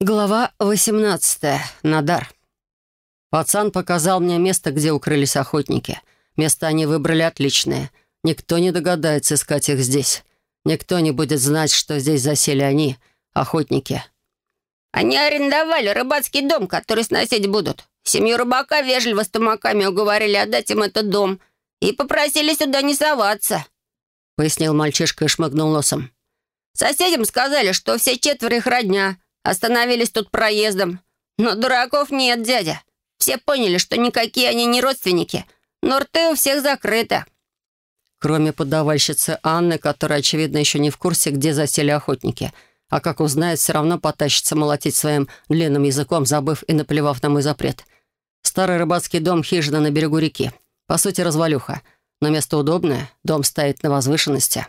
Глава 18. Надар. Пацан показал мне место, где укрылись охотники. Место они выбрали отличное. Никто не догадается искать их здесь. Никто не будет знать, что здесь засели они, охотники. Они арендовали рыбацкий дом, который сносить будут. Семью рыбака вежливо с тумаками уговорили отдать им этот дом и попросили сюда не соваться», — пояснил мальчишка и шмыгнул носом. «Соседям сказали, что все четверо их родня, Остановились тут проездом. Но дураков нет, дядя. Все поняли, что никакие они не родственники. Но рты у всех закрыты. Кроме подавальщицы Анны, которая, очевидно, еще не в курсе, где засели охотники. А как узнает, все равно потащится молотить своим длинным языком, забыв и наплевав на мой запрет. Старый рыбацкий дом хижина на берегу реки. По сути, развалюха. Но место удобное, дом стоит на возвышенности.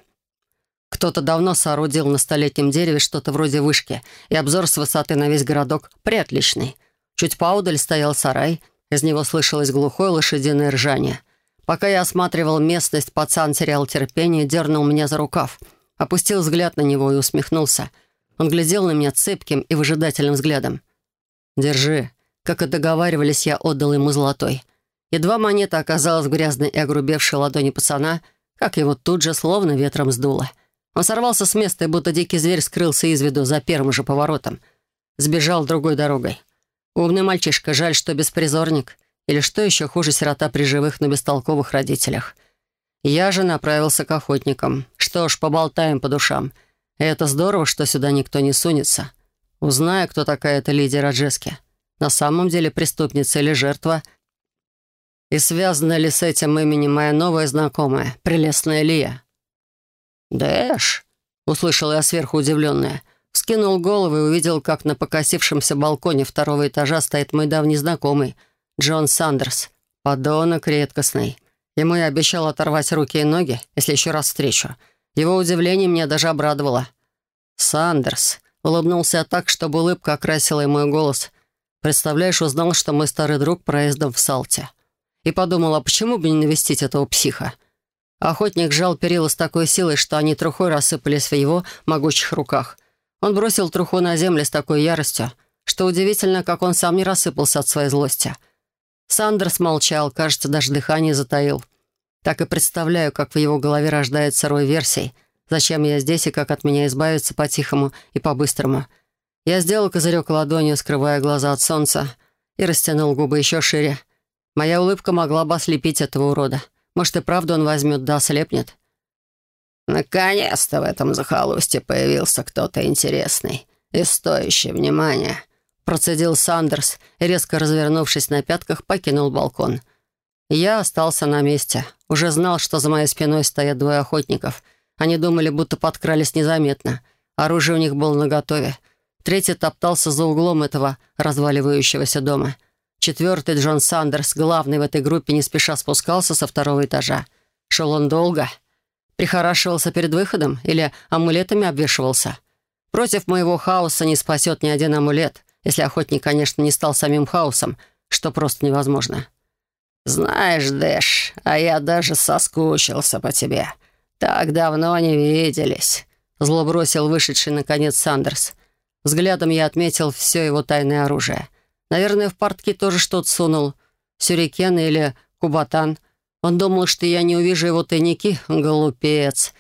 Кто-то давно соорудил на столетнем дереве что-то вроде вышки, и обзор с высоты на весь городок приотличный. Чуть поудаль стоял сарай, из него слышалось глухое лошадиное ржание. Пока я осматривал местность, пацан терял терпение, дернул меня за рукав, опустил взгляд на него и усмехнулся. Он глядел на меня цепким и выжидательным взглядом. «Держи». Как и договаривались, я отдал ему золотой. Едва монета оказалась в грязной и огрубевшей ладони пацана, как его тут же словно ветром сдуло — он сорвался с места, и будто дикий зверь скрылся из виду за первым же поворотом. Сбежал другой дорогой. Умный мальчишка, жаль, что беспризорник. Или что еще хуже, сирота при живых, но бестолковых родителях. Я же направился к охотникам. Что ж, поболтаем по душам. Это здорово, что сюда никто не сунется. Узнаю, кто такая эта Лидия Раджески. На самом деле преступница или жертва. И связана ли с этим именем моя новая знакомая, прелестная Лия? «Дэш!» — услышал я сверху удивленная. Скинул голову и увидел, как на покосившемся балконе второго этажа стоит мой давний знакомый, Джон Сандерс. Подонок редкостный. Ему я обещал оторвать руки и ноги, если еще раз встречу. Его удивление меня даже обрадовало. «Сандерс!» — улыбнулся так, чтобы улыбка окрасила и мой голос. «Представляешь, узнал, что мой старый друг проездом в Салте». И подумал, а почему бы не навестить этого психа? Охотник сжал перила с такой силой, что они трухой рассыпались в его могучих руках. Он бросил труху на землю с такой яростью, что удивительно, как он сам не рассыпался от своей злости. Сандерс молчал, кажется, даже дыхание затаил. Так и представляю, как в его голове рождается рой версий. Зачем я здесь и как от меня избавиться по-тихому и по-быстрому. Я сделал козырек ладонью, скрывая глаза от солнца, и растянул губы еще шире. Моя улыбка могла бы ослепить этого урода. Может, и правда он возьмет, да ослепнет. «Наконец-то в этом захолустье появился кто-то интересный и стоящий внимания», процедил Сандерс и, резко развернувшись на пятках, покинул балкон. Я остался на месте. Уже знал, что за моей спиной стоят двое охотников. Они думали, будто подкрались незаметно. Оружие у них было наготове. Третий топтался за углом этого разваливающегося дома — Четвертый Джон Сандерс, главный в этой группе, не спеша спускался со второго этажа. Шел он долго. Прихорашивался перед выходом или амулетами обвешивался. Против моего хаоса не спасет ни один амулет, если охотник, конечно, не стал самим хаосом, что просто невозможно. «Знаешь, Дэш, а я даже соскучился по тебе. Так давно не виделись», — зло бросил вышедший, наконец, Сандерс. Взглядом я отметил все его тайное оружие — Наверное, в портки тоже что-то сунул. Сюрикен или кубатан. Он думал, что я не увижу его тайники. Глупец.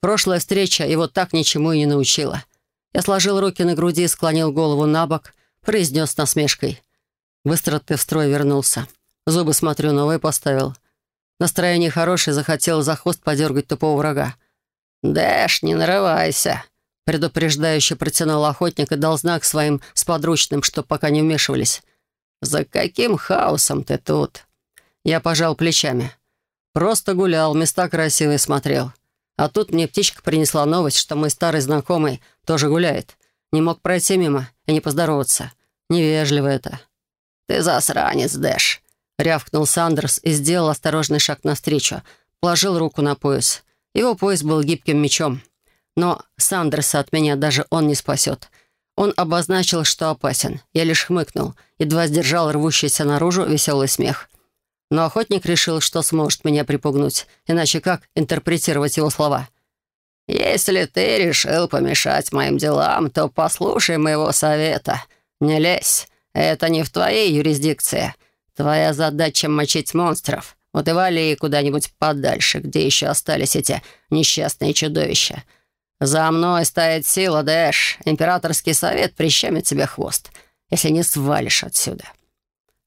Прошлая встреча его так ничему и не научила. Я сложил руки на груди склонил голову на бок, произнес насмешкой. Быстро ты в строй вернулся. Зубы, смотрю, новые поставил. Настроение хорошее, захотел за хвост подергать тупого врага. «Дэш, не нарывайся», Предупреждающе протянул охотник и дал знак своим сподручным, что пока не вмешивались. «За каким хаосом ты тут?» Я пожал плечами. Просто гулял, места красивые смотрел. А тут мне птичка принесла новость, что мой старый знакомый тоже гуляет. Не мог пройти мимо и не поздороваться. Невежливо это. «Ты засранец, Дэш!» — рявкнул Сандерс и сделал осторожный шаг навстречу. Положил руку на пояс. Его пояс был гибким мечом. Но Сандерса от меня даже он не спасет. Он обозначил, что опасен. Я лишь хмыкнул, едва сдержал рвущийся наружу веселый смех. Но охотник решил, что сможет меня припугнуть. Иначе как интерпретировать его слова? «Если ты решил помешать моим делам, то послушай моего совета. Не лезь. Это не в твоей юрисдикции. Твоя задача — мочить монстров. Вот и вали куда-нибудь подальше, где еще остались эти несчастные чудовища. За мной стоит сила, Дэш. Императорский совет прищемит тебе хвост, если не свалишь отсюда».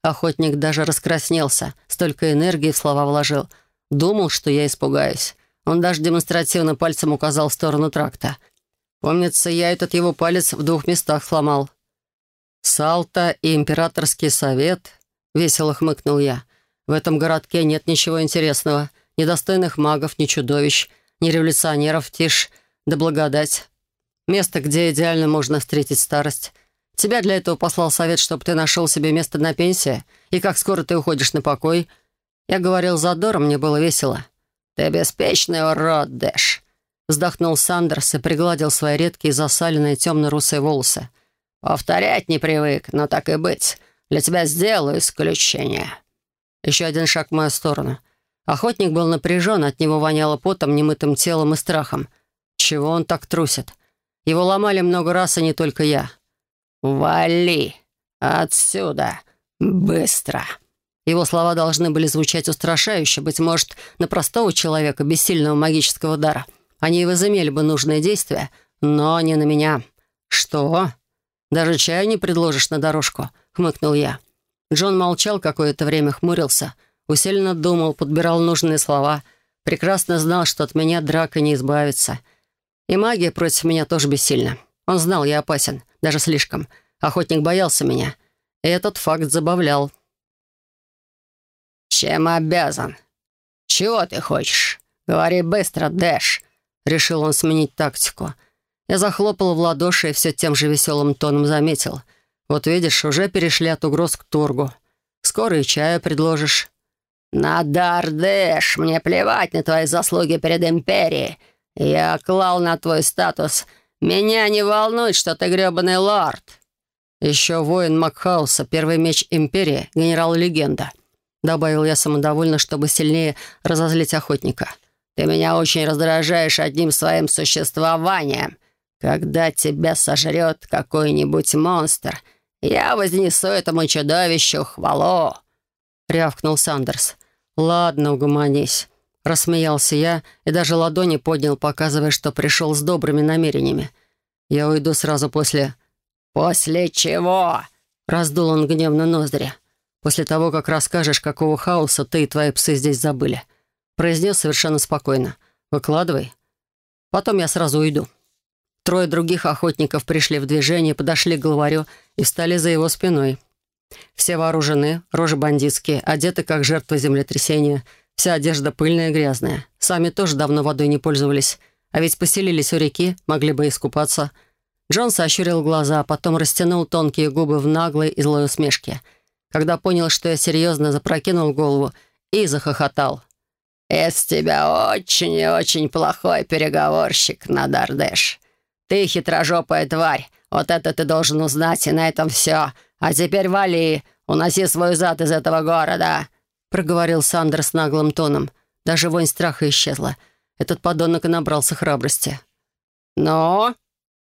Охотник даже раскраснелся, столько энергии в слова вложил. Думал, что я испугаюсь. Он даже демонстративно пальцем указал в сторону тракта. Помнится, я этот его палец в двух местах сломал. «Салта и императорский совет», — весело хмыкнул я. «В этом городке нет ничего интересного. Ни достойных магов, ни чудовищ, ни революционеров, тишь да благодать. Место, где идеально можно встретить старость. Тебя для этого послал совет, чтобы ты нашел себе место на пенсии, и как скоро ты уходишь на покой. Я говорил задором, мне было весело. «Ты беспечный урод, Дэш», — вздохнул Сандерс и пригладил свои редкие засаленные темно-русые волосы. «Повторять не привык, но так и быть. Для тебя сделаю исключение». Еще один шаг в мою сторону. Охотник был напряжен, от него воняло потом, немытым телом и страхом. Чего он так трусит? Его ломали много раз, а не только я. «Вали! Отсюда! Быстро!» Его слова должны были звучать устрашающе, быть может, на простого человека без сильного магического дара. Они и возымели бы нужные действия, но не на меня. «Что? Даже чаю не предложишь на дорожку?» — хмыкнул я. Джон молчал какое-то время, хмурился, усиленно думал, подбирал нужные слова, прекрасно знал, что от меня драка не избавится. И магия против меня тоже бессильна. Он знал, я опасен, даже слишком. Охотник боялся меня. И этот факт забавлял. «Чем обязан? Чего ты хочешь? Говори быстро, Дэш!» Решил он сменить тактику. Я захлопал в ладоши и все тем же веселым тоном заметил. «Вот видишь, уже перешли от угроз к торгу. Скоро и чая предложишь». «Надар, Дэш, мне плевать на твои заслуги перед Империей. Я клал на твой статус. Меня не волнует, что ты гребаный лорд». «Еще воин Макхауса, первый меч Империи, генерал-легенда», добавил я самодовольно, чтобы сильнее разозлить охотника. «Ты меня очень раздражаешь одним своим существованием. Когда тебя сожрет какой-нибудь монстр, я вознесу этому чудовищу хвалу», — рявкнул Сандерс. «Ладно, угомонись. Рассмеялся я и даже ладони поднял, показывая, что пришел с добрыми намерениями. Я уйду сразу после... «После чего?» — раздул он гневно ноздри. «После того, как расскажешь, какого хаоса ты и твои псы здесь забыли». Произнес совершенно спокойно. «Выкладывай. Потом я сразу уйду». Трое других охотников пришли в движение, подошли к главарю и встали за его спиной. Все вооружены, рожи бандитские, одеты как жертвы землетрясения — Вся одежда пыльная и грязная. Сами тоже давно водой не пользовались. А ведь поселились у реки, могли бы искупаться. Джон сощурил глаза, а потом растянул тонкие губы в наглой и злой усмешке. Когда понял, что я серьезно, запрокинул голову и захохотал. «Из тебя очень и очень плохой переговорщик, Надардеш. Ты хитрожопая тварь. Вот это ты должен узнать, и на этом все. А теперь вали, уноси свой зад из этого города проговорил Сандер с наглым тоном. Даже вонь страха исчезла. Этот подонок и набрался храбрости. «Но?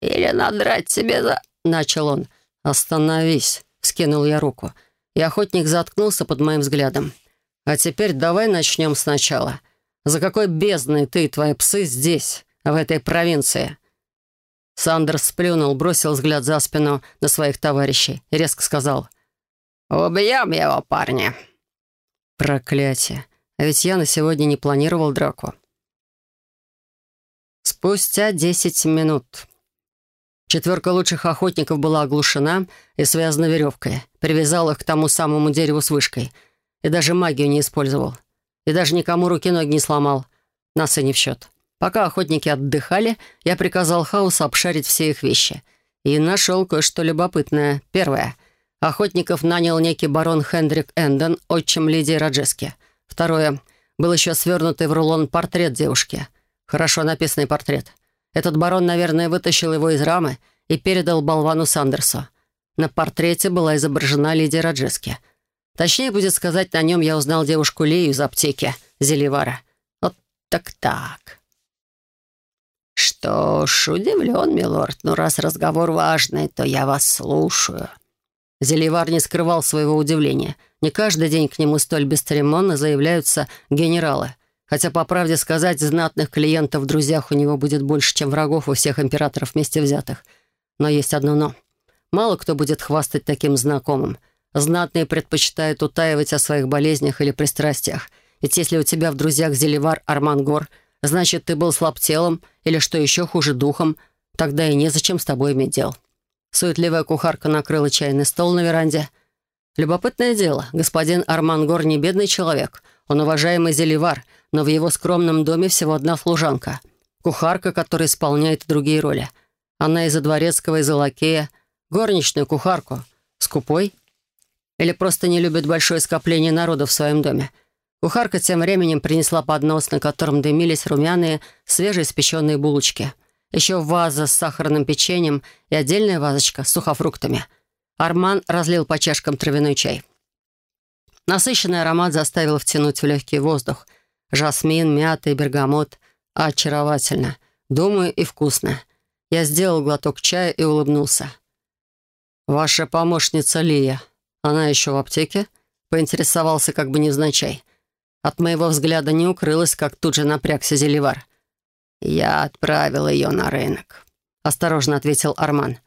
Или надрать себе за...» — начал он. «Остановись!» — скинул я руку. И охотник заткнулся под моим взглядом. «А теперь давай начнем сначала. За какой бездной ты и твои псы здесь, в этой провинции?» Сандер сплюнул, бросил взгляд за спину на своих товарищей и резко сказал. «Убьем его, парня!» Проклятие. А ведь я на сегодня не планировал драку. Спустя десять минут. Четверка лучших охотников была оглушена и связана веревкой. Привязал их к тому самому дереву с вышкой. И даже магию не использовал. И даже никому руки-ноги не сломал. Нас и не в счет. Пока охотники отдыхали, я приказал Хаусу обшарить все их вещи. И нашел кое-что любопытное. Первое — Охотников нанял некий барон Хендрик Энден, отчим Лидии Раджески. Второе. Был еще свернутый в рулон портрет девушки. Хорошо написанный портрет. Этот барон, наверное, вытащил его из рамы и передал болвану Сандерсу. На портрете была изображена Лидия Раджески. Точнее будет сказать, на нем я узнал девушку Лию из аптеки Зеливара. Вот так-так. «Что ж, удивлен, милорд, но раз разговор важный, то я вас слушаю», Зельевар не скрывал своего удивления. Не каждый день к нему столь бесцеремонно заявляются генералы. Хотя, по правде сказать, знатных клиентов в друзьях у него будет больше, чем врагов у всех императоров вместе взятых. Но есть одно «но». Мало кто будет хвастать таким знакомым. Знатные предпочитают утаивать о своих болезнях или пристрастиях. Ведь если у тебя в друзьях Зеливар Армангор, значит, ты был слаб телом или, что еще хуже, духом, тогда и незачем с тобой иметь дел. Суетливая кухарка накрыла чайный стол на веранде. Любопытное дело, господин Армангор не бедный человек. Он уважаемый Зеливар, но в его скромном доме всего одна служанка. Кухарка, которая исполняет другие роли. Она из-за дворецкого, из-за лакея. Горничную кухарку. Скупой? Или просто не любит большое скопление народа в своем доме. Кухарка тем временем принесла поднос, на котором дымились румяные, свежеиспеченные булочки. Еще ваза с сахарным печеньем и отдельная вазочка с сухофруктами. Арман разлил по чашкам травяной чай. Насыщенный аромат заставил втянуть в легкий воздух. Жасмин, мята и бергамот. Очаровательно. Думаю, и вкусно. Я сделал глоток чая и улыбнулся. «Ваша помощница Лия. Она еще в аптеке?» Поинтересовался как бы невзначай. От моего взгляда не укрылось, как тут же напрягся Зеливар. «Я отправил ее на рынок», — осторожно ответил Арман.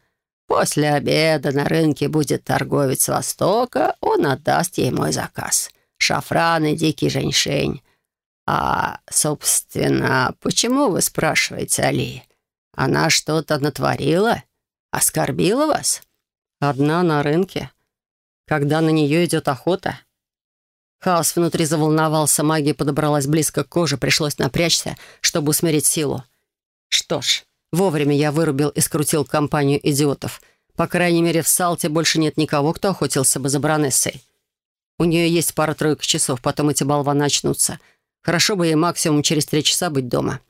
«После обеда на рынке будет торговец Востока, он отдаст ей мой заказ. Шафран и дикий женьшень. «А, собственно, почему вы спрашиваете Али? Она что-то натворила? Оскорбила вас?» «Одна на рынке. Когда на нее идет охота?» Хаос внутри заволновался, магия подобралась близко к коже, пришлось напрячься, чтобы усмирить силу. Что ж, вовремя я вырубил и скрутил компанию идиотов. По крайней мере, в Салте больше нет никого, кто охотился бы за баронессой. У нее есть пара-тройка часов, потом эти болваны начнутся — Хорошо бы ей максимум через три часа быть дома.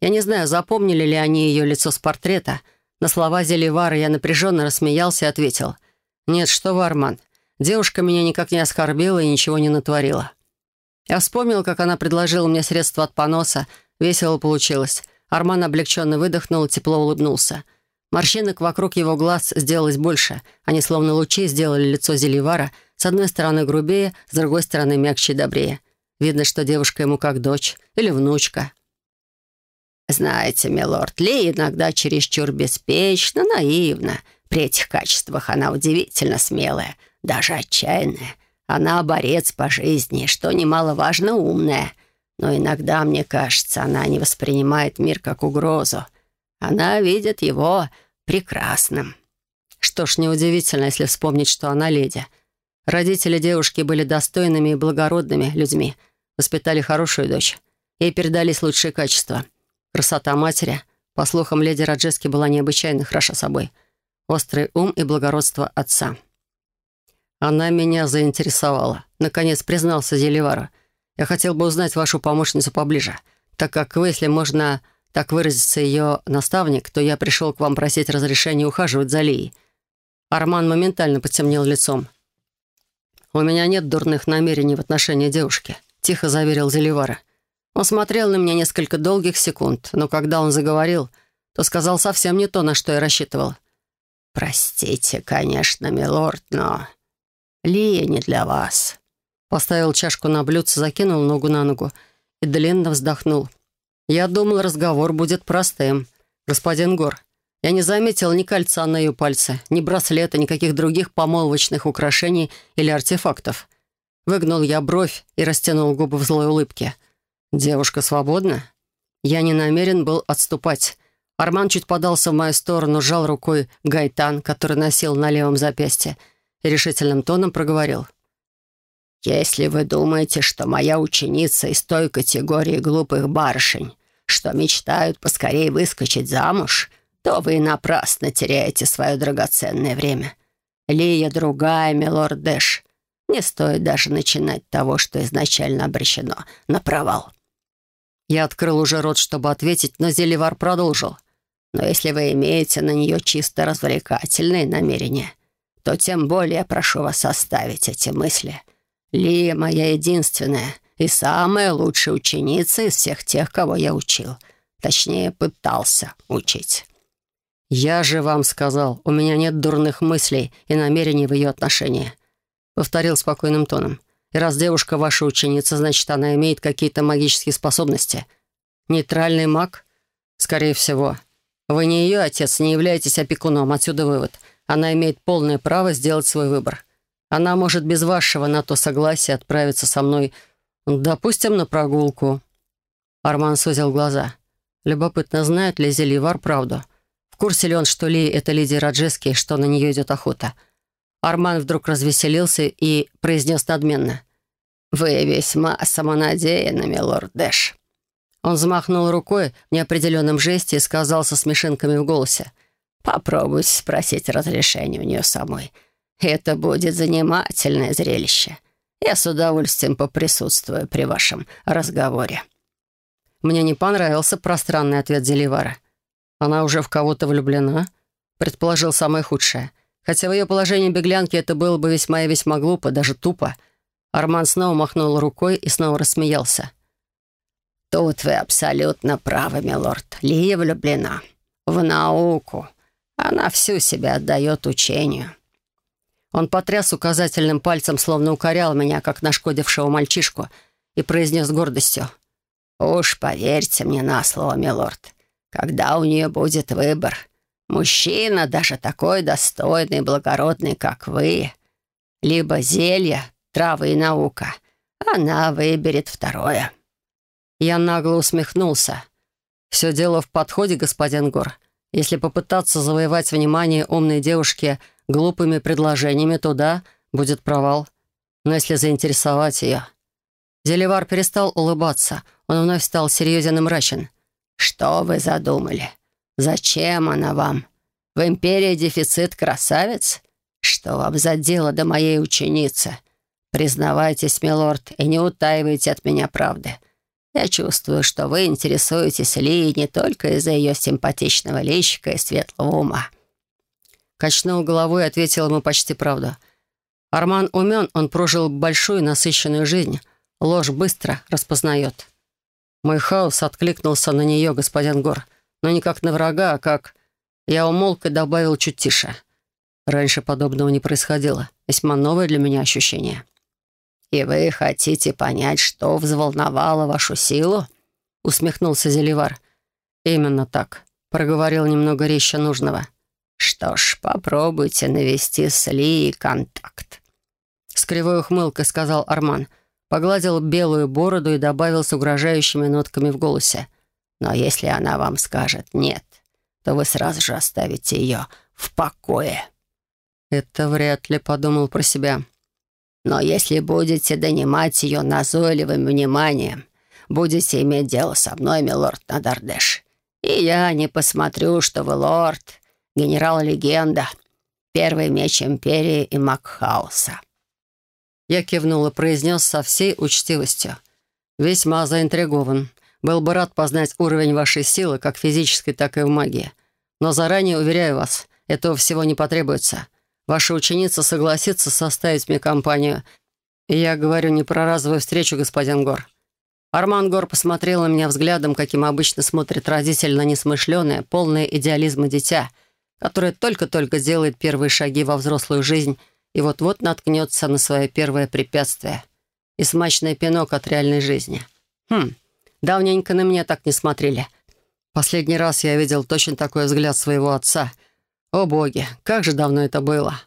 Я не знаю, запомнили ли они ее лицо с портрета. На слова Зеливара я напряженно рассмеялся и ответил. «Нет, что вы, Арман. Девушка меня никак не оскорбила и ничего не натворила». Я вспомнил, как она предложила мне средства от поноса. Весело получилось. Арман облегченно выдохнул тепло улыбнулся. Морщинок вокруг его глаз сделалось больше. Они словно лучи сделали лицо Зеливара с одной стороны грубее, с другой стороны мягче и добрее. Видно, что девушка ему как дочь или внучка. «Знаете, милорд, Ли иногда чересчур беспечна, наивна. При этих качествах она удивительно смелая, даже отчаянная. Она борец по жизни, что немаловажно умная. Но иногда, мне кажется, она не воспринимает мир как угрозу. Она видит его прекрасным». Что ж, неудивительно, если вспомнить, что она леди. Родители девушки были достойными и благородными людьми — Воспитали хорошую дочь. Ей передались лучшие качества. Красота матери. По слухам, леди Раджески была необычайно хороша собой. Острый ум и благородство отца. Она меня заинтересовала. Наконец признался Зеливара. Я хотел бы узнать вашу помощницу поближе. Так как вы, если можно так выразиться, ее наставник, то я пришел к вам просить разрешения ухаживать за Лией. Арман моментально потемнел лицом. «У меня нет дурных намерений в отношении девушки тихо заверил Зеливара. Он смотрел на меня несколько долгих секунд, но когда он заговорил, то сказал совсем не то, на что я рассчитывал. «Простите, конечно, милорд, но Лия не для вас». Поставил чашку на блюдце, закинул ногу на ногу и длинно вздохнул. «Я думал, разговор будет простым. Господин Гор, я не заметил ни кольца на ее пальце, ни браслета, никаких других помолвочных украшений или артефактов. Выгнул я бровь и растянул губы в злой улыбке. «Девушка свободна?» Я не намерен был отступать. Арман чуть подался в мою сторону, сжал рукой гайтан, который носил на левом запястье, и решительным тоном проговорил. «Если вы думаете, что моя ученица из той категории глупых барышень, что мечтают поскорее выскочить замуж, то вы напрасно теряете свое драгоценное время. Лия другая, милорд Дэш. Не стоит даже начинать того, что изначально обречено на провал. Я открыл уже рот, чтобы ответить, но Зеливар продолжил. Но если вы имеете на нее чисто развлекательные намерения, то тем более прошу вас оставить эти мысли. Лия моя единственная и самая лучшая ученица из всех тех, кого я учил. Точнее, пытался учить. «Я же вам сказал, у меня нет дурных мыслей и намерений в ее отношении», — повторил спокойным тоном. «И раз девушка ваша ученица, значит, она имеет какие-то магические способности. Нейтральный маг? Скорее всего. Вы не ее отец, не являетесь опекуном. Отсюда вывод. Она имеет полное право сделать свой выбор. Она может без вашего на то согласия отправиться со мной, допустим, на прогулку». Арман сузил глаза. Любопытно, знает ли Зельевар правду? В курсе ли он, что Ли — это леди Раджески, что на нее идет охота? Арман вдруг развеселился и произнес надменно. «Вы весьма самонадеянны, милорд Дэш». Он взмахнул рукой в неопределенном жесте и сказал со смешинками в голосе. «Попробуйте спросить разрешение у нее самой. Это будет занимательное зрелище. Я с удовольствием поприсутствую при вашем разговоре». Мне не понравился пространный ответ Зеливара. Она уже в кого-то влюблена? Предположил самое худшее. Хотя в ее положении беглянки это было бы весьма и весьма глупо, даже тупо. Арман снова махнул рукой и снова рассмеялся. «Тут вы абсолютно правы, милорд. Лия влюблена. В науку. Она всю себя отдает учению». Он потряс указательным пальцем, словно укорял меня, как нашкодившего мальчишку, и произнес гордостью. «Уж поверьте мне на слово, милорд, когда у нее будет выбор, мужчина, даже такой достойный и благородный, как вы, либо зелья, травы и наука, она выберет второе». Я нагло усмехнулся. «Все дело в подходе, господин Гор. Если попытаться завоевать внимание умной девушки глупыми предложениями, то да, будет провал. Но если заинтересовать ее...» Зелевар перестал улыбаться. Он вновь стал серьезен и мрачен. «Что вы задумали? Зачем она вам? В империи дефицит красавец? Что вам за дело до моей ученицы? Признавайтесь, милорд, и не утаивайте от меня правды. Я чувствую, что вы интересуетесь Ли не только из-за ее симпатичного личика и светлого ума». Качнул головой и ответил ему почти правду. Арман умен, он прожил большую насыщенную жизнь — Ложь быстро распознает. Мой хаос откликнулся на нее, господин Гор, но не как на врага, а как... Я умолк и добавил чуть тише. Раньше подобного не происходило. Весьма новое для меня ощущение. «И вы хотите понять, что взволновало вашу силу?» — усмехнулся Зеливар. «Именно так», — проговорил немного резче нужного. «Что ж, попробуйте навести с Ли контакт». С кривой ухмылкой сказал Арман — погладил белую бороду и добавил с угрожающими нотками в голосе. «Но если она вам скажет «нет», то вы сразу же оставите ее в покое». «Это вряд ли», — подумал про себя. «Но если будете донимать ее назойливым вниманием, будете иметь дело со мной, милорд Надардеш. И я не посмотрю, что вы лорд, генерал-легенда, первый меч Империи и Макхауса». Я кивнул и произнес со всей учтивостью. «Весьма заинтригован. Был бы рад познать уровень вашей силы, как физической, так и в магии. Но заранее уверяю вас, этого всего не потребуется. Ваша ученица согласится составить мне компанию. И я говорю не про разовую встречу, господин Гор». Арман Гор посмотрел на меня взглядом, каким обычно смотрит родитель на несмышленое, полное идеализма дитя, которое только-только делает первые шаги во взрослую жизнь и вот-вот наткнется на свое первое препятствие и смачный пинок от реальной жизни. Хм, давненько на меня так не смотрели. Последний раз я видел точно такой взгляд своего отца. О боги, как же давно это было.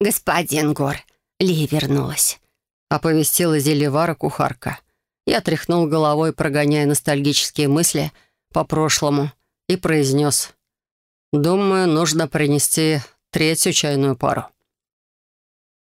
«Господин Гор, Ли вернулась», — оповестила Зелевара кухарка. Я тряхнул головой, прогоняя ностальгические мысли по прошлому, и произнес. «Думаю, нужно принести третью чайную пару».